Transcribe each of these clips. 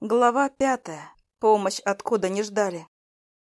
Глава пятая. Помощь откуда не ждали.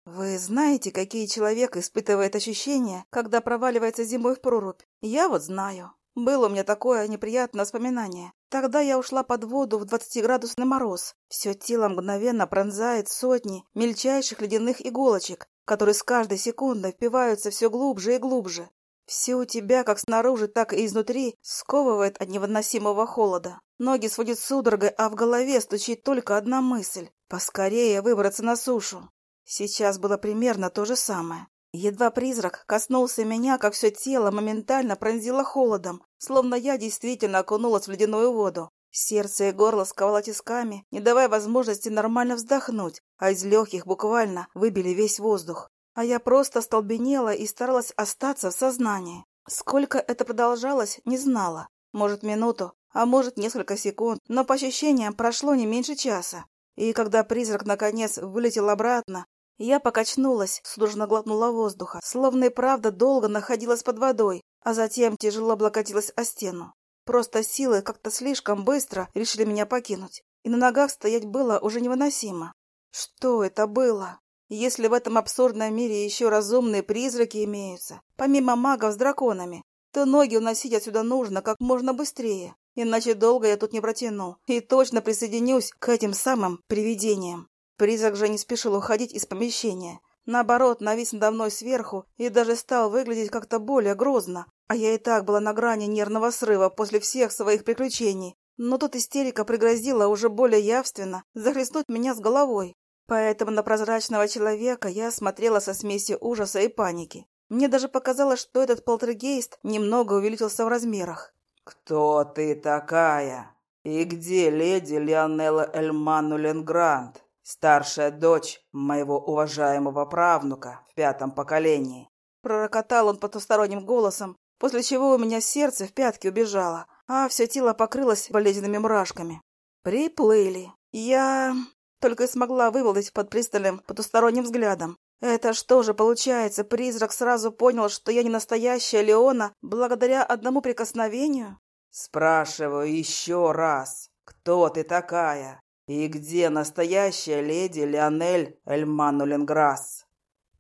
Вы знаете, какие человек испытывает ощущения, когда проваливается зимой в прорубь? Я вот знаю. Было у меня такое неприятное воспоминание. Тогда я ушла под воду в двадцатиградусный мороз. Все тело мгновенно пронзает сотни мельчайших ледяных иголочек, которые с каждой секундой впиваются все глубже и глубже. Все у тебя, как снаружи, так и изнутри, сковывает от невыносимого холода. Ноги сводят судорогой, а в голове стучит только одна мысль — поскорее выбраться на сушу. Сейчас было примерно то же самое. Едва призрак коснулся меня, как все тело моментально пронзило холодом, словно я действительно окунулась в ледяную воду. Сердце и горло сковало тисками, не давая возможности нормально вздохнуть, а из легких буквально выбили весь воздух. А я просто столбенела и старалась остаться в сознании. Сколько это продолжалось, не знала. Может, минуту, а может, несколько секунд, но по ощущениям прошло не меньше часа. И когда призрак наконец вылетел обратно, я покачнулась, судорожно глотнула воздуха, словно и правда долго находилась под водой, а затем тяжело облокотилась о стену. Просто силы как-то слишком быстро решили меня покинуть, и на ногах стоять было уже невыносимо. Что это было? Если в этом абсурдном мире еще разумные призраки имеются, помимо магов с драконами, то ноги уносить отсюда нужно как можно быстрее, иначе долго я тут не протяну и точно присоединюсь к этим самым привидениям. Призрак же не спешил уходить из помещения. Наоборот, навис надо мной сверху и даже стал выглядеть как-то более грозно, а я и так была на грани нервного срыва после всех своих приключений. Но тут истерика пригрозила уже более явственно захлестнуть меня с головой. Поэтому на прозрачного человека я смотрела со смесью ужаса и паники. Мне даже показалось, что этот полтергейст немного увеличился в размерах. «Кто ты такая? И где леди Лионелла Эльману Ленгрант, старшая дочь моего уважаемого правнука в пятом поколении?» Пророкотал он потусторонним голосом, после чего у меня сердце в пятки убежало, а все тело покрылось болезненными мурашками. Приплыли. Я только и смогла вывалить под пристальным потусторонним взглядом. Это что же получается, призрак сразу понял, что я не настоящая Леона благодаря одному прикосновению? Спрашиваю еще раз, кто ты такая? И где настоящая леди Леонель Эльмануленграсс?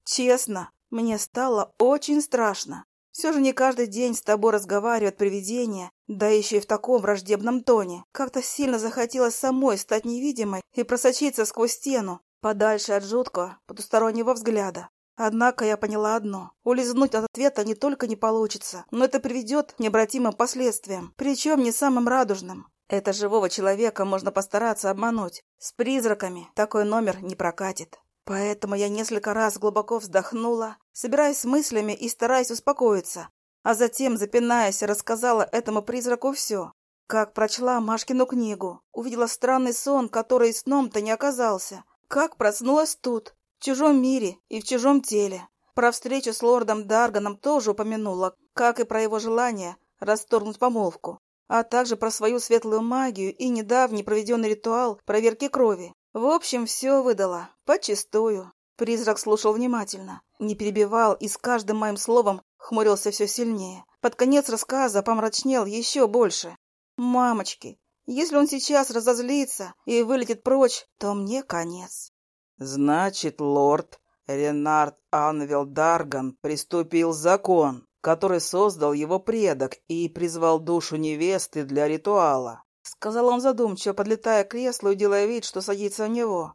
Честно, мне стало очень страшно. Все же не каждый день с тобой разговаривает привидение, да еще и в таком враждебном тоне. Как-то сильно захотелось самой стать невидимой и просочиться сквозь стену, подальше от жуткого потустороннего взгляда. Однако я поняла одно. Улизнуть от ответа не только не получится, но это приведет к необратимым последствиям, причем не самым радужным. Это живого человека можно постараться обмануть. С призраками такой номер не прокатит. Поэтому я несколько раз глубоко вздохнула, собираясь с мыслями и стараясь успокоиться, а затем, запинаясь, рассказала этому призраку все. Как прочла Машкину книгу, увидела странный сон, который сном-то не оказался. Как проснулась тут, в чужом мире и в чужом теле. Про встречу с лордом Дарганом тоже упомянула, как и про его желание расторгнуть помолвку, а также про свою светлую магию и недавний проведенный ритуал проверки крови. В общем, все выдала. Почистую. Призрак слушал внимательно, не перебивал и с каждым моим словом хмурился все сильнее. Под конец рассказа помрачнел еще больше. «Мамочки, если он сейчас разозлится и вылетит прочь, то мне конец». «Значит, лорд Ренард Анвел Дарган приступил закон, который создал его предок и призвал душу невесты для ритуала. — сказал он задумчиво, подлетая к креслу и делая вид, что садится в него.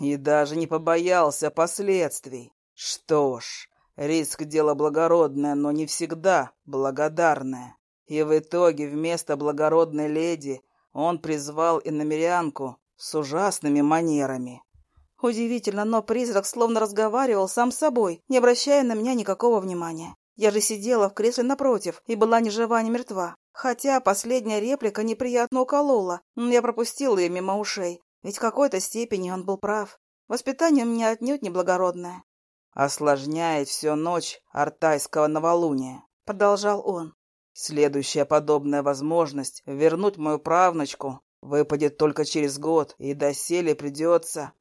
«И даже не побоялся последствий. Что ж, риск — дело благородное, но не всегда благодарное. И в итоге вместо благородной леди он призвал иномерянку с ужасными манерами». Удивительно, но призрак словно разговаривал сам с собой, не обращая на меня никакого внимания. Я же сидела в кресле напротив и была ни жива, ни мертва. Хотя последняя реплика неприятно уколола, но я пропустила ее мимо ушей, ведь в какой-то степени он был прав. Воспитание у меня отнюдь неблагородное. «Осложняет всю ночь артайского новолуния», — продолжал он. «Следующая подобная возможность вернуть мою правнучку выпадет только через год, и доселе придется...»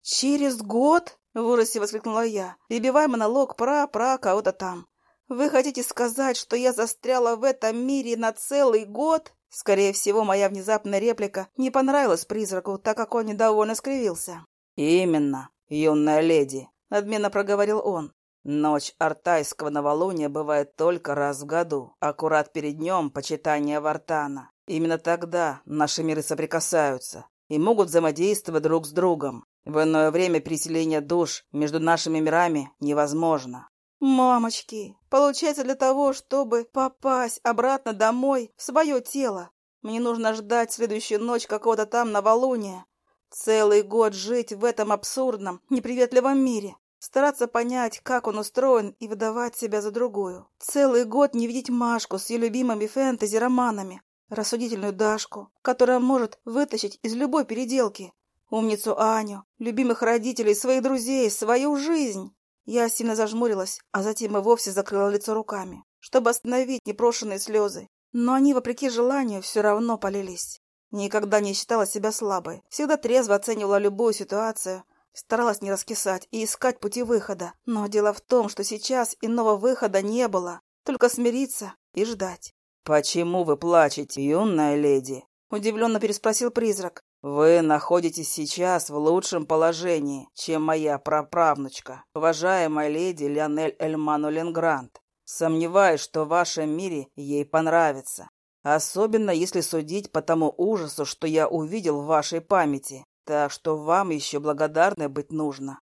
«Через год?» — в ужасе воскликнула я, перебивая монолог про-про кого-то там. Вы хотите сказать, что я застряла в этом мире на целый год? Скорее всего, моя внезапная реплика не понравилась призраку, так как он недовольно скривился. «Именно, юная леди», — надменно проговорил он. «Ночь артайского новолуния бывает только раз в году, аккурат перед днем почитания Вартана. Именно тогда наши миры соприкасаются и могут взаимодействовать друг с другом. В иное время переселение душ между нашими мирами невозможно. «Мамочки, получается для того, чтобы попасть обратно домой, в свое тело, мне нужно ждать следующую ночь какого-то там новолуния, целый год жить в этом абсурдном, неприветливом мире, стараться понять, как он устроен, и выдавать себя за другую. Целый год не видеть Машку с ее любимыми фэнтези-романами, рассудительную Дашку, которая может вытащить из любой переделки, умницу Аню, любимых родителей, своих друзей, свою жизнь. Я сильно зажмурилась, а затем и вовсе закрыла лицо руками, чтобы остановить непрошенные слезы. Но они, вопреки желанию, все равно полились. Никогда не считала себя слабой, всегда трезво оценивала любую ситуацию, старалась не раскисать и искать пути выхода. Но дело в том, что сейчас иного выхода не было, только смириться и ждать. «Почему вы плачете, юная леди?» — удивленно переспросил призрак. «Вы находитесь сейчас в лучшем положении, чем моя праправнучка, уважаемая леди Леонель Эльману Ленгрант. Сомневаюсь, что в вашем мире ей понравится. Особенно если судить по тому ужасу, что я увидел в вашей памяти. Так что вам еще благодарной быть нужно».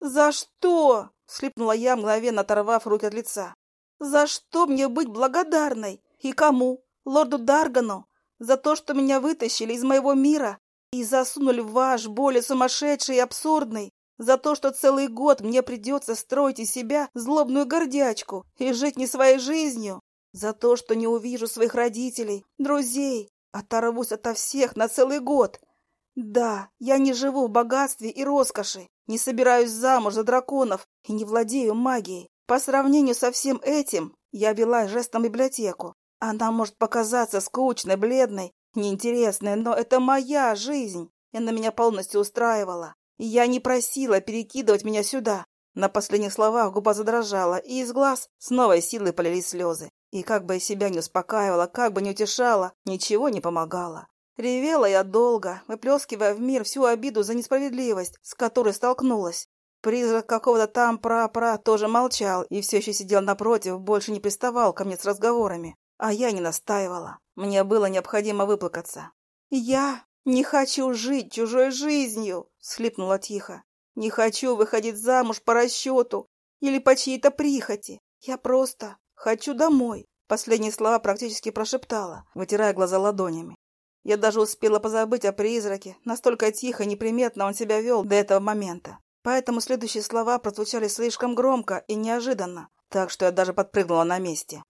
«За что?» — слипнула я, мгновенно оторвав руки от лица. «За что мне быть благодарной? И кому? Лорду Даргану? За то, что меня вытащили из моего мира и засунули в ваш более сумасшедший и абсурдный, за то, что целый год мне придется строить из себя злобную гордячку и жить не своей жизнью, за то, что не увижу своих родителей, друзей, оторвусь ото всех на целый год. Да, я не живу в богатстве и роскоши, не собираюсь замуж за драконов и не владею магией. По сравнению со всем этим, я вела жестом библиотеку. Она может показаться скучной, бледной неинтересная, но это моя жизнь. И она меня полностью устраивала. Я не просила перекидывать меня сюда. На последних словах губа задрожала, и из глаз с новой силой полились слезы. И как бы я себя не успокаивала, как бы не утешала, ничего не помогало. Ревела я долго, выплескивая в мир всю обиду за несправедливость, с которой столкнулась. Призрак какого-то там пра-пра тоже молчал и все еще сидел напротив, больше не приставал ко мне с разговорами. А я не настаивала. Мне было необходимо выплакаться. «Я не хочу жить чужой жизнью!» — схлипнула тихо. «Не хочу выходить замуж по расчету или по чьей-то прихоти. Я просто хочу домой!» Последние слова практически прошептала, вытирая глаза ладонями. Я даже успела позабыть о призраке, настолько тихо, неприметно он себя вел до этого момента. Поэтому следующие слова прозвучали слишком громко и неожиданно, так что я даже подпрыгнула на месте.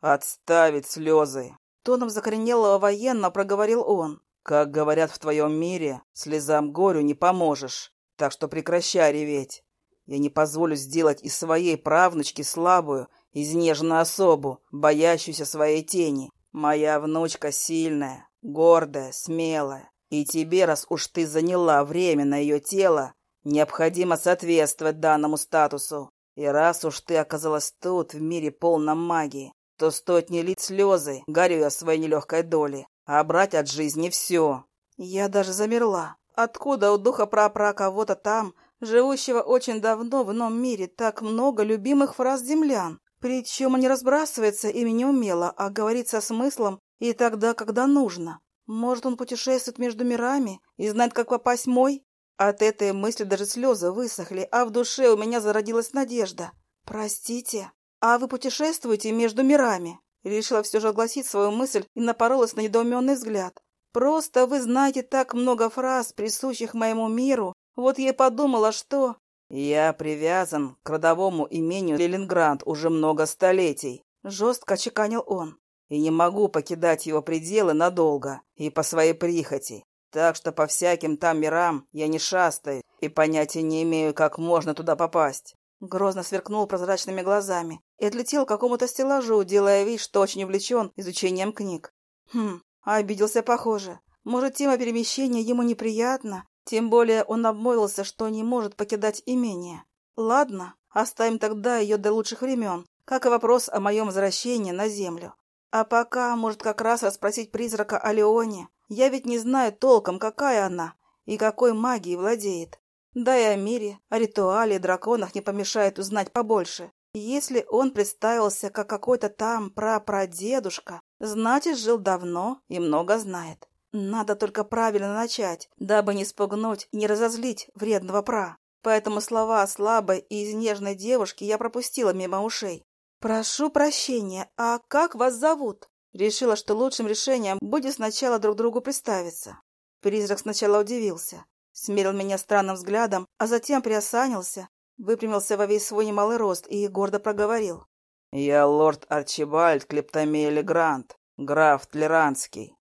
«Отставить слезы!» Тоном закоренелого военно проговорил он. «Как говорят в твоем мире, слезам горю не поможешь, так что прекращай реветь. Я не позволю сделать из своей правнучки слабую, изнеженную особу, боящуюся своей тени. Моя внучка сильная, гордая, смелая. И тебе, раз уж ты заняла время на ее тело, необходимо соответствовать данному статусу. И раз уж ты оказалась тут, в мире полном магии, то стоит не лить слезы, горюя о своей нелегкой доле, а брать от жизни все. Я даже замерла. Откуда у духа прапра кого-то там, живущего очень давно в ином мире, так много любимых фраз землян? Причем он не разбрасывается ими неумело, а говорит со смыслом и тогда, когда нужно. Может, он путешествует между мирами и знает, как попасть мой? От этой мысли даже слезы высохли, а в душе у меня зародилась надежда. «Простите, «А вы путешествуете между мирами?» Решила все же огласить свою мысль и напоролась на недоуменный взгляд. «Просто вы знаете так много фраз, присущих моему миру. Вот я подумала, что...» «Я привязан к родовому имению Ленинград уже много столетий», — жестко чеканил он. «И не могу покидать его пределы надолго и по своей прихоти. Так что по всяким там мирам я не шастаю и понятия не имею, как можно туда попасть. Грозно сверкнул прозрачными глазами и отлетел к какому-то стеллажу, делая вид, что очень увлечен изучением книг. Хм, обиделся, похоже. Может, тема перемещения ему неприятна, тем более он обмолвился, что не может покидать имение. Ладно, оставим тогда ее до лучших времен, как и вопрос о моем возвращении на землю. А пока, может, как раз расспросить призрака о Леоне. Я ведь не знаю толком, какая она и какой магией владеет. Да и о мире, о ритуале и драконах не помешает узнать побольше. Если он представился как какой-то там прапрадедушка, значит, жил давно и много знает. Надо только правильно начать, дабы не спугнуть не разозлить вредного пра. Поэтому слова слабой и изнежной девушки я пропустила мимо ушей. «Прошу прощения, а как вас зовут?» Решила, что лучшим решением будет сначала друг другу представиться. Призрак сначала удивился, смерил меня странным взглядом, а затем приосанился, выпрямился во весь свой немалый рост и гордо проговорил. «Я лорд Арчибальд Клептомель Грант, граф Тлеранский,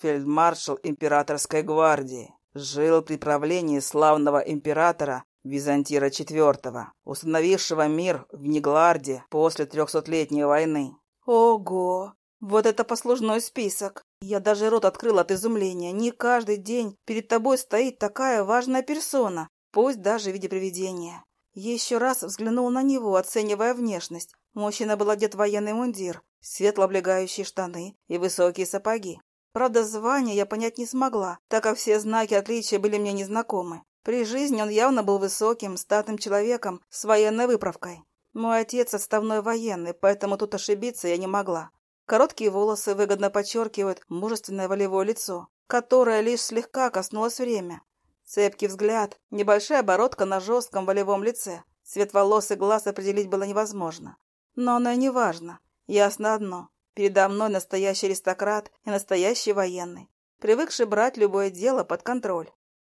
фельдмаршал императорской гвардии. Жил при правлении славного императора Византира IV, установившего мир в Негларде после трехсотлетней войны. Ого! Вот это послужной список. Я даже рот открыл от изумления. Не каждый день перед тобой стоит такая важная персона, пусть даже в виде привидения. Еще раз взглянул на него, оценивая внешность. Мужчина был одет в военный мундир, светло облегающие штаны и высокие сапоги. Правда, звание я понять не смогла, так как все знаки отличия были мне незнакомы. При жизни он явно был высоким, статным человеком с военной выправкой. Мой отец отставной военный, поэтому тут ошибиться я не могла. Короткие волосы выгодно подчеркивают мужественное волевое лицо, которое лишь слегка коснулось время. Цепкий взгляд, небольшая бородка на жестком волевом лице. Цвет волос и глаз определить было невозможно. Но оно и не важно. Ясно одно. Передо мной настоящий аристократ и настоящий военный, привыкший брать любое дело под контроль.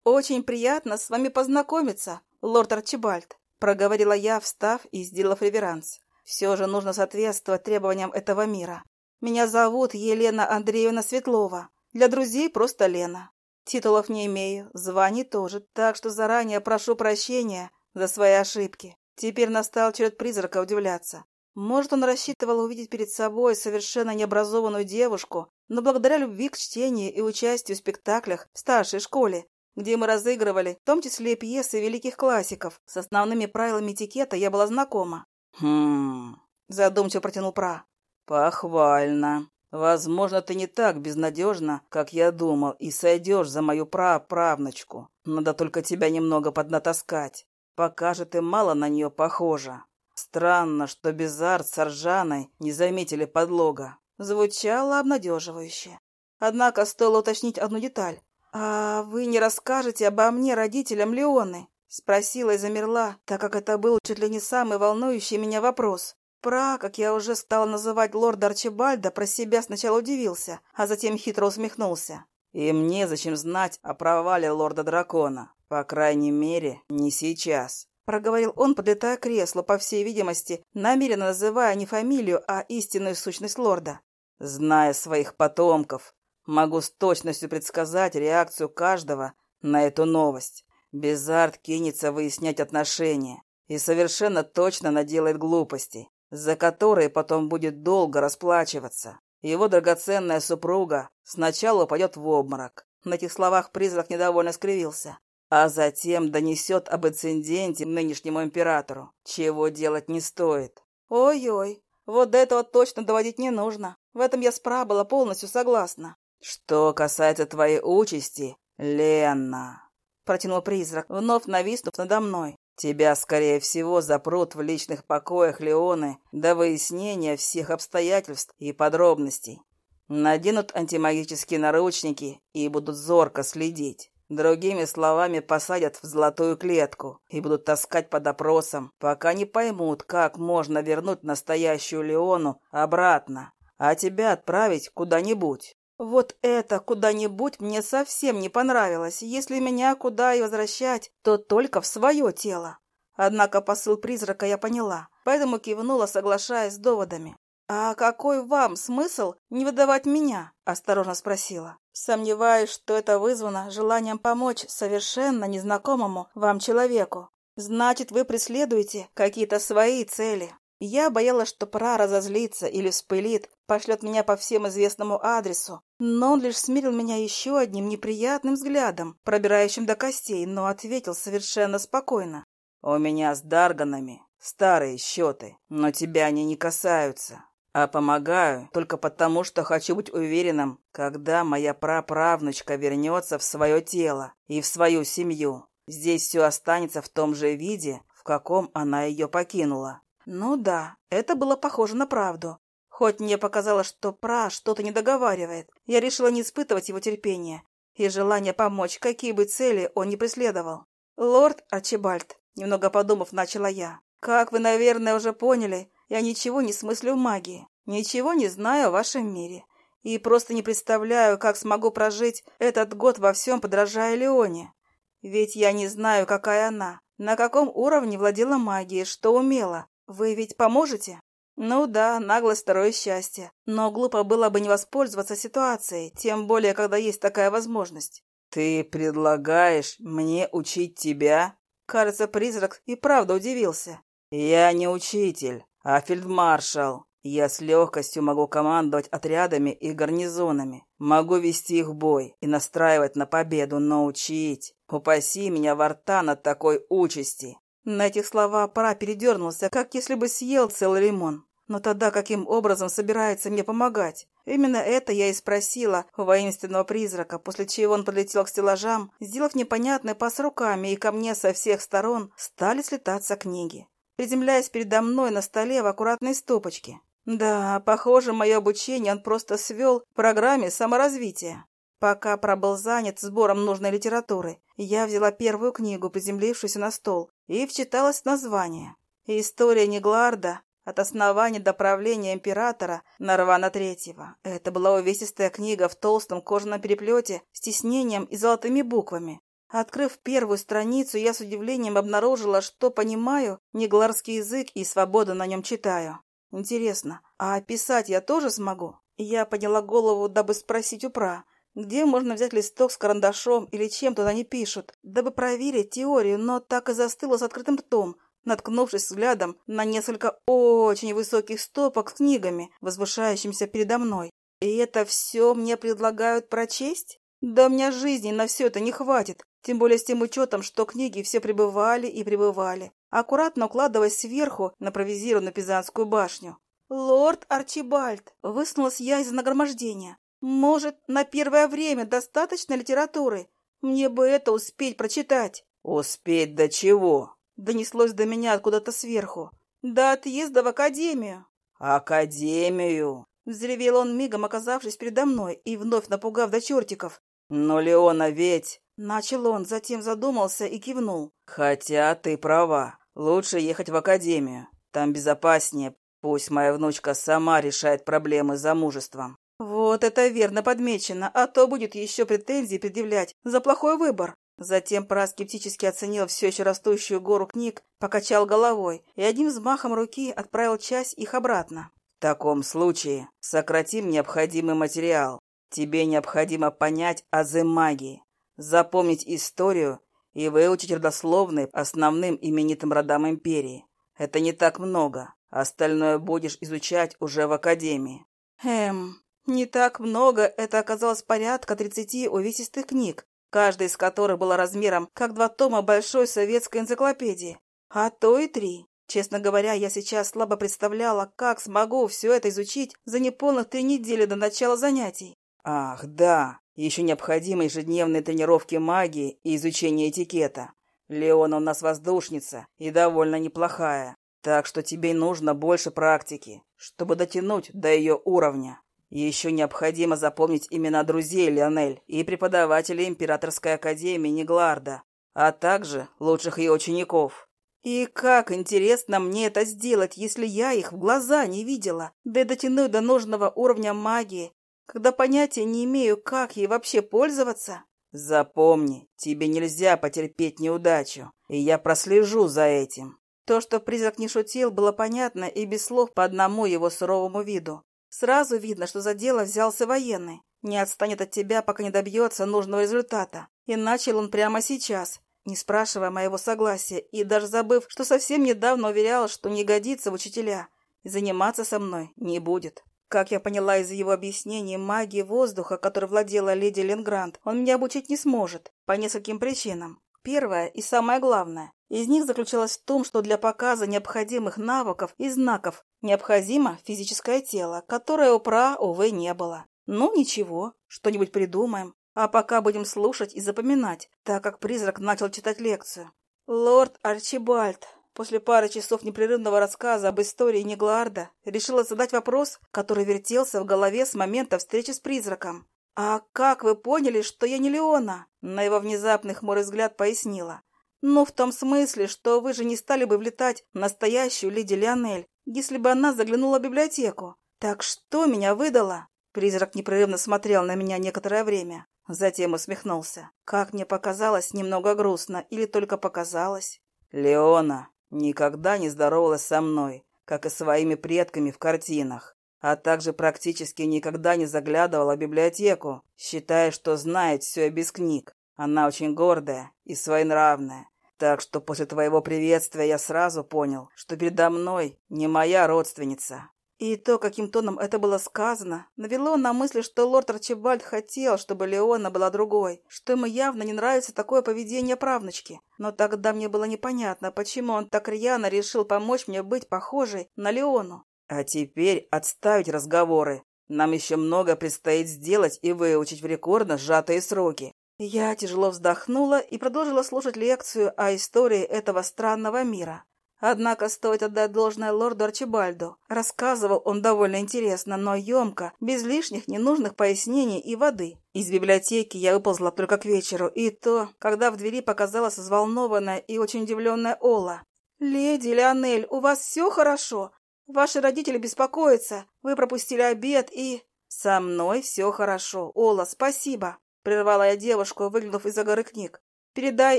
«Очень приятно с вами познакомиться, лорд Арчибальд», — проговорила я, встав и сделав реверанс. «Все же нужно соответствовать требованиям этого мира. Меня зовут Елена Андреевна Светлова. Для друзей просто Лена. Титулов не имею, званий тоже, так что заранее прошу прощения за свои ошибки. Теперь настал черед призрака удивляться. Может, он рассчитывал увидеть перед собой совершенно необразованную девушку, но благодаря любви к чтению и участию в спектаклях в старшей школе где мы разыгрывали, в том числе и пьесы великих классиков. С основными правилами этикета я была знакома. «Хм...» — задумчиво протянул Пра. «Похвально. Возможно, ты не так безнадежна, как я думал, и сойдешь за мою праправнучку. Надо только тебя немного поднатаскать. Пока же ты мало на нее похожа. Странно, что Безард с Аржаной не заметили подлога». Звучало обнадеживающе. Однако стоило уточнить одну деталь. «А вы не расскажете обо мне родителям Леоны?» — спросила и замерла, так как это был чуть ли не самый волнующий меня вопрос. Про, как я уже стала называть лорда Арчибальда, про себя сначала удивился, а затем хитро усмехнулся. «И мне зачем знать о провале лорда-дракона? По крайней мере, не сейчас». Проговорил он, подлетая к креслу, по всей видимости, намеренно называя не фамилию, а истинную сущность лорда. «Зная своих потомков, Могу с точностью предсказать реакцию каждого на эту новость. Безард кинется выяснять отношения и совершенно точно наделает глупостей, за которые потом будет долго расплачиваться. Его драгоценная супруга сначала упадет в обморок. На этих словах призрак недовольно скривился. А затем донесет об инциденте нынешнему императору, чего делать не стоит. Ой-ой, вот до этого точно доводить не нужно. В этом я с была полностью согласна. «Что касается твоей участи, Лена», — протянул призрак, вновь нависнув надо мной, «тебя, скорее всего, запрут в личных покоях Леоны до выяснения всех обстоятельств и подробностей. Наденут антимагические наручники и будут зорко следить. Другими словами, посадят в золотую клетку и будут таскать под опросом, пока не поймут, как можно вернуть настоящую Леону обратно, а тебя отправить куда-нибудь. Вот это куда-нибудь мне совсем не понравилось. Если меня куда и возвращать, то только в свое тело. Однако посыл призрака я поняла, поэтому кивнула, соглашаясь с доводами. «А какой вам смысл не выдавать меня?» – осторожно спросила. Сомневаюсь, что это вызвано желанием помочь совершенно незнакомому вам человеку. Значит, вы преследуете какие-то свои цели. Я боялась, что пора разозлиться или вспылит, пошлет меня по всем известному адресу, но он лишь смирил меня еще одним неприятным взглядом, пробирающим до костей, но ответил совершенно спокойно. «У меня с Дарганами старые счеты, но тебя они не касаются. а помогаю только потому, что хочу быть уверенным, когда моя праправнучка вернется в свое тело и в свою семью. Здесь все останется в том же виде, в каком она ее покинула. Ну да, это было похоже на правду. Хоть мне показалось, что Пра что-то не договаривает, я решила не испытывать его терпения и желание помочь, какие бы цели он ни преследовал. «Лорд Арчибальд», — немного подумав, начала я, — «как вы, наверное, уже поняли, я ничего не смыслю в магии, ничего не знаю о вашем мире, и просто не представляю, как смогу прожить этот год во всем, подражая Леоне. Ведь я не знаю, какая она, на каком уровне владела магией, что умела. Вы ведь поможете?» Ну да, наглость второе счастье. Но глупо было бы не воспользоваться ситуацией, тем более, когда есть такая возможность. «Ты предлагаешь мне учить тебя?» Кажется, призрак и правда удивился. «Я не учитель, а фельдмаршал. Я с легкостью могу командовать отрядами и гарнизонами, могу вести их в бой и настраивать на победу, но учить... Упаси меня во рта на такой участи!» На этих словах пора передернулся, как если бы съел целый лимон. Но тогда каким образом собирается мне помогать? Именно это я и спросила у воинственного призрака, после чего он подлетел к стеллажам, сделав непонятный пас руками, и ко мне со всех сторон стали слетаться книги, приземляясь передо мной на столе в аккуратной стопочке. Да, похоже, мое обучение он просто свел в программе саморазвития. Пока пробыл занят сбором нужной литературы, я взяла первую книгу, приземлившуюся на стол, и вчиталась в название. История Негларда от основания до правления императора Нарвана Третьего. Это была увесистая книга в толстом кожаном переплете с тиснением и золотыми буквами. Открыв первую страницу, я с удивлением обнаружила, что понимаю негларский язык и свободно на нем читаю. Интересно, а писать я тоже смогу? Я подняла голову, дабы спросить у Пра, где можно взять листок с карандашом или чем туда не пишут, дабы проверить теорию, но так и застыла с открытым ртом, наткнувшись взглядом на несколько очень высоких стопок с книгами, возвышающимися передо мной. И это все мне предлагают прочесть? Да у меня жизни на все это не хватит, тем более с тем учетом, что книги все пребывали и пребывали, аккуратно укладываясь сверху на провизированную Пизанскую башню. «Лорд Арчибальд!» — высунулась я из нагромождения. «Может, на первое время достаточно литературы? Мне бы это успеть прочитать». «Успеть до чего?» Донеслось до меня откуда-то сверху. До отъезда в академию. Академию? Взревел он мигом, оказавшись передо мной и вновь напугав до чертиков. Но Леона ведь... Начал он, затем задумался и кивнул. Хотя ты права. Лучше ехать в академию. Там безопаснее. Пусть моя внучка сама решает проблемы с замужеством. Вот это верно подмечено, а то будет еще претензии предъявлять за плохой выбор. Затем Пра скептически оценил все еще растущую гору книг, покачал головой и одним взмахом руки отправил часть их обратно. «В таком случае сократим необходимый материал. Тебе необходимо понять азы магии, запомнить историю и выучить родословные основным именитым родам империи. Это не так много. Остальное будешь изучать уже в академии». «Эм, не так много. Это оказалось порядка тридцати увесистых книг, каждая из которых была размером, как два тома большой советской энциклопедии, а то и три. Честно говоря, я сейчас слабо представляла, как смогу все это изучить за неполных три недели до начала занятий. Ах, да, еще необходимы ежедневные тренировки магии и изучение этикета. Леона у нас воздушница и довольно неплохая, так что тебе нужно больше практики, чтобы дотянуть до ее уровня. Еще необходимо запомнить имена друзей Леонель и преподавателей Императорской Академии Негларда, а также лучших ее учеников. И как интересно мне это сделать, если я их в глаза не видела, да и дотяну до нужного уровня магии, когда понятия не имею, как ей вообще пользоваться? Запомни, тебе нельзя потерпеть неудачу, и я прослежу за этим. То, что призрак не шутил, было понятно и без слов по одному его суровому виду. Сразу видно, что за дело взялся военный. Не отстанет от тебя, пока не добьется нужного результата. И начал он прямо сейчас, не спрашивая моего согласия, и даже забыв, что совсем недавно уверял, что не годится в учителя, заниматься со мной не будет. Как я поняла из его объяснений, магии воздуха, которой владела леди Ленгрант, он меня обучить не сможет, по нескольким причинам. Первое и самое главное из них заключалось в том, что для показа необходимых навыков и знаков необходимо физическое тело, которое у Пра, увы, не было. Ну, ничего, что-нибудь придумаем. А пока будем слушать и запоминать, так как призрак начал читать лекцию. Лорд Арчибальд после пары часов непрерывного рассказа об истории Негларда решила задать вопрос, который вертелся в голове с момента встречи с призраком. «А как вы поняли, что я не Леона?» На его внезапный хмурый взгляд пояснила. «Ну, в том смысле, что вы же не стали бы влетать в настоящую леди Лионель, если бы она заглянула в библиотеку. Так что меня выдало?» Призрак непрерывно смотрел на меня некоторое время. Затем усмехнулся. Как мне показалось, немного грустно, или только показалось. «Леона никогда не здоровалась со мной, как и своими предками в картинах, а также практически никогда не заглядывала в библиотеку, считая, что знает все без книг. Она очень гордая и своенравная. Так что после твоего приветствия я сразу понял, что передо мной не моя родственница. И то, каким тоном это было сказано, навело на мысль, что лорд Арчибальд хотел, чтобы Леона была другой, что ему явно не нравится такое поведение правнучки. Но тогда мне было непонятно, почему он так рьяно решил помочь мне быть похожей на Леону. А теперь отставить разговоры. Нам еще много предстоит сделать и выучить в рекордно сжатые сроки. Я тяжело вздохнула и продолжила слушать лекцию о истории этого странного мира. Однако стоит отдать должное лорду Арчибальду. Рассказывал он довольно интересно, но емко, без лишних ненужных пояснений и воды. Из библиотеки я выползла только к вечеру, и то, когда в двери показалась взволнованная и очень удивленная Ола. «Леди Леонель, у вас все хорошо? Ваши родители беспокоятся. Вы пропустили обед и...» «Со мной все хорошо. Ола, спасибо!» Прервала я девушку, выглянув из-за горы книг. «Передай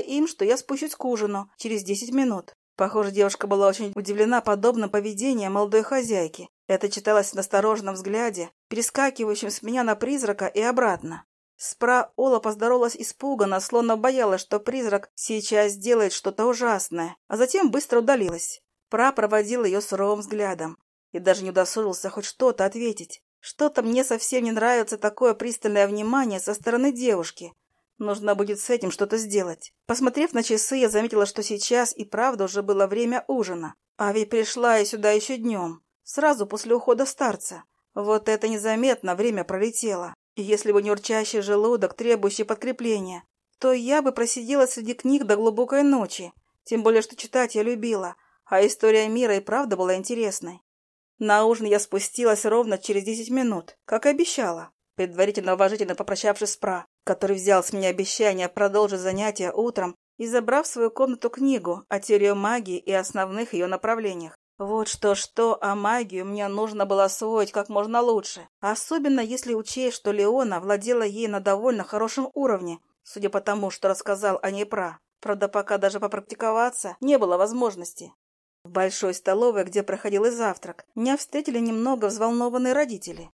им, что я спущусь к ужину через десять минут». Похоже, девушка была очень удивлена подобным поведением молодой хозяйки. Это читалось в настороженном взгляде, перескакивающем с меня на призрака и обратно. Спра Ола поздоровалась испуганно, словно боялась, что призрак сейчас сделает что-то ужасное, а затем быстро удалилась. Пра проводил ее суровым взглядом и даже не удосужился хоть что-то ответить. Что-то мне совсем не нравится такое пристальное внимание со стороны девушки. Нужно будет с этим что-то сделать. Посмотрев на часы, я заметила, что сейчас и правда уже было время ужина. А ведь пришла я сюда еще днем, сразу после ухода старца. Вот это незаметно время пролетело. И если бы не урчащий желудок, требующий подкрепления, то я бы просидела среди книг до глубокой ночи. Тем более, что читать я любила, а история мира и правда была интересной. На ужин я спустилась ровно через десять минут, как и обещала, предварительно уважительно попрощавшись с Пра, который взял с меня обещание продолжить занятия утром и забрав в свою комнату книгу о теории магии и основных ее направлениях. Вот что-что, а магию мне нужно было освоить как можно лучше, особенно если учесть, что Леона владела ей на довольно хорошем уровне, судя по тому, что рассказал о ней Пра. Правда, пока даже попрактиковаться не было возможности. В большой столовой, где проходил и завтрак, меня встретили немного взволнованные родители.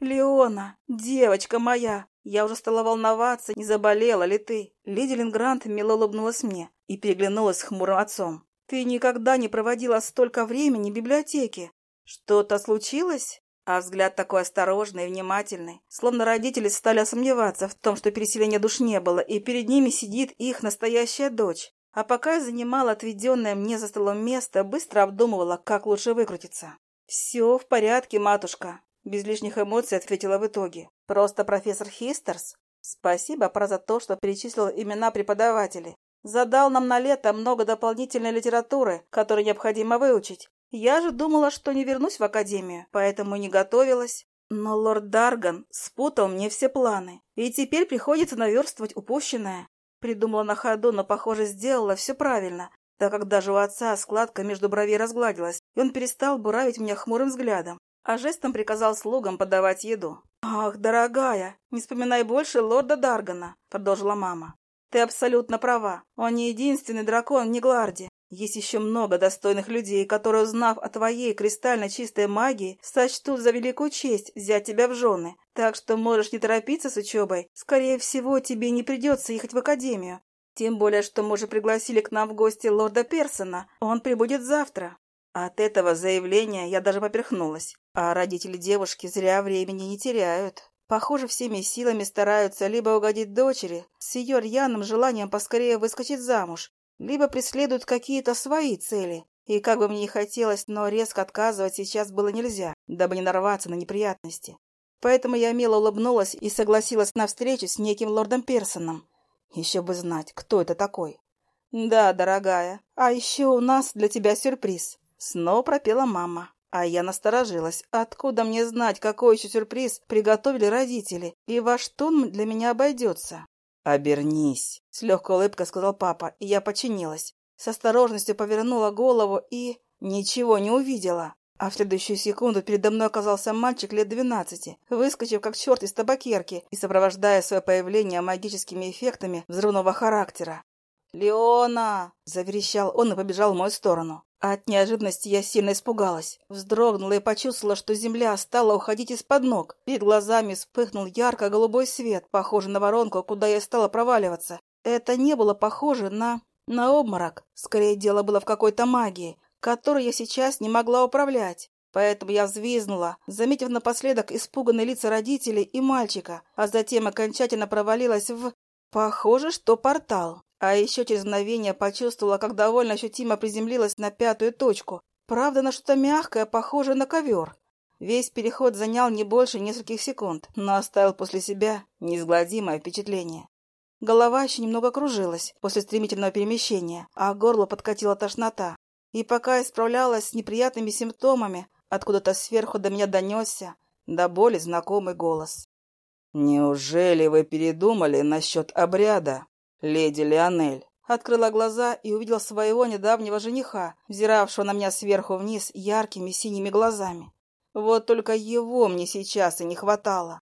«Леона, девочка моя, я уже стала волноваться, не заболела ли ты?» Леди Лингрант мило улыбнулась мне и переглянулась с хмурым отцом. «Ты никогда не проводила столько времени в библиотеке. Что-то случилось?» А взгляд такой осторожный и внимательный, словно родители стали сомневаться в том, что переселения душ не было, и перед ними сидит их настоящая дочь. А пока я занимала отведенное мне за столом место, быстро обдумывала, как лучше выкрутиться. «Все в порядке, матушка», — без лишних эмоций ответила в итоге. «Просто профессор Хистерс. Спасибо, про за то, что перечислил имена преподавателей. Задал нам на лето много дополнительной литературы, которую необходимо выучить. Я же думала, что не вернусь в академию, поэтому не готовилась. Но лорд Дарган спутал мне все планы, и теперь приходится наверстывать упущенное. Придумала на ходу, но, похоже, сделала все правильно, так как даже у отца складка между бровей разгладилась, и он перестал буравить меня хмурым взглядом, а жестом приказал слугам подавать еду. «Ах, дорогая, не вспоминай больше лорда Даргана», — продолжила мама. «Ты абсолютно права. Он не единственный дракон в Негларде. Есть еще много достойных людей, которые, узнав о твоей кристально чистой магии, сочтут за великую честь взять тебя в жены. Так что можешь не торопиться с учебой. Скорее всего, тебе не придется ехать в академию. Тем более, что мы уже пригласили к нам в гости лорда Персона. Он прибудет завтра. От этого заявления я даже поперхнулась. А родители девушки зря времени не теряют. Похоже, всеми силами стараются либо угодить дочери с ее рьяным желанием поскорее выскочить замуж, либо преследуют какие-то свои цели. И как бы мне ни хотелось, но резко отказывать сейчас было нельзя, дабы не нарваться на неприятности. Поэтому я мило улыбнулась и согласилась на встречу с неким лордом Персоном. Еще бы знать, кто это такой. «Да, дорогая, а еще у нас для тебя сюрприз», — снова пропела мама. А я насторожилась. Откуда мне знать, какой еще сюрприз приготовили родители и во что он для меня обойдется? «Обернись», — с легкой улыбкой сказал папа, и я подчинилась. С осторожностью повернула голову и... ничего не увидела. А в следующую секунду передо мной оказался мальчик лет двенадцати, выскочив как черт из табакерки и сопровождая свое появление магическими эффектами взрывного характера. «Леона!» — заверещал он и побежал в мою сторону. От неожиданности я сильно испугалась. Вздрогнула и почувствовала, что земля стала уходить из-под ног. Перед глазами вспыхнул ярко-голубой свет, похожий на воронку, куда я стала проваливаться. Это не было похоже на... на обморок. Скорее, дело было в какой-то магии, которой я сейчас не могла управлять. Поэтому я взвизнула, заметив напоследок испуганные лица родителей и мальчика, а затем окончательно провалилась в... Похоже, что портал. А еще через мгновение почувствовала, как довольно ощутимо приземлилась на пятую точку. Правда, на что-то мягкое, похожее на ковер. Весь переход занял не больше нескольких секунд, но оставил после себя неизгладимое впечатление. Голова еще немного кружилась после стремительного перемещения, а горло подкатила тошнота. И пока я справлялась с неприятными симптомами, откуда-то сверху до меня донесся до боли знакомый голос. «Неужели вы передумали насчет обряда?» «Леди Леонель». Открыла глаза и увидела своего недавнего жениха, взиравшего на меня сверху вниз яркими синими глазами. Вот только его мне сейчас и не хватало.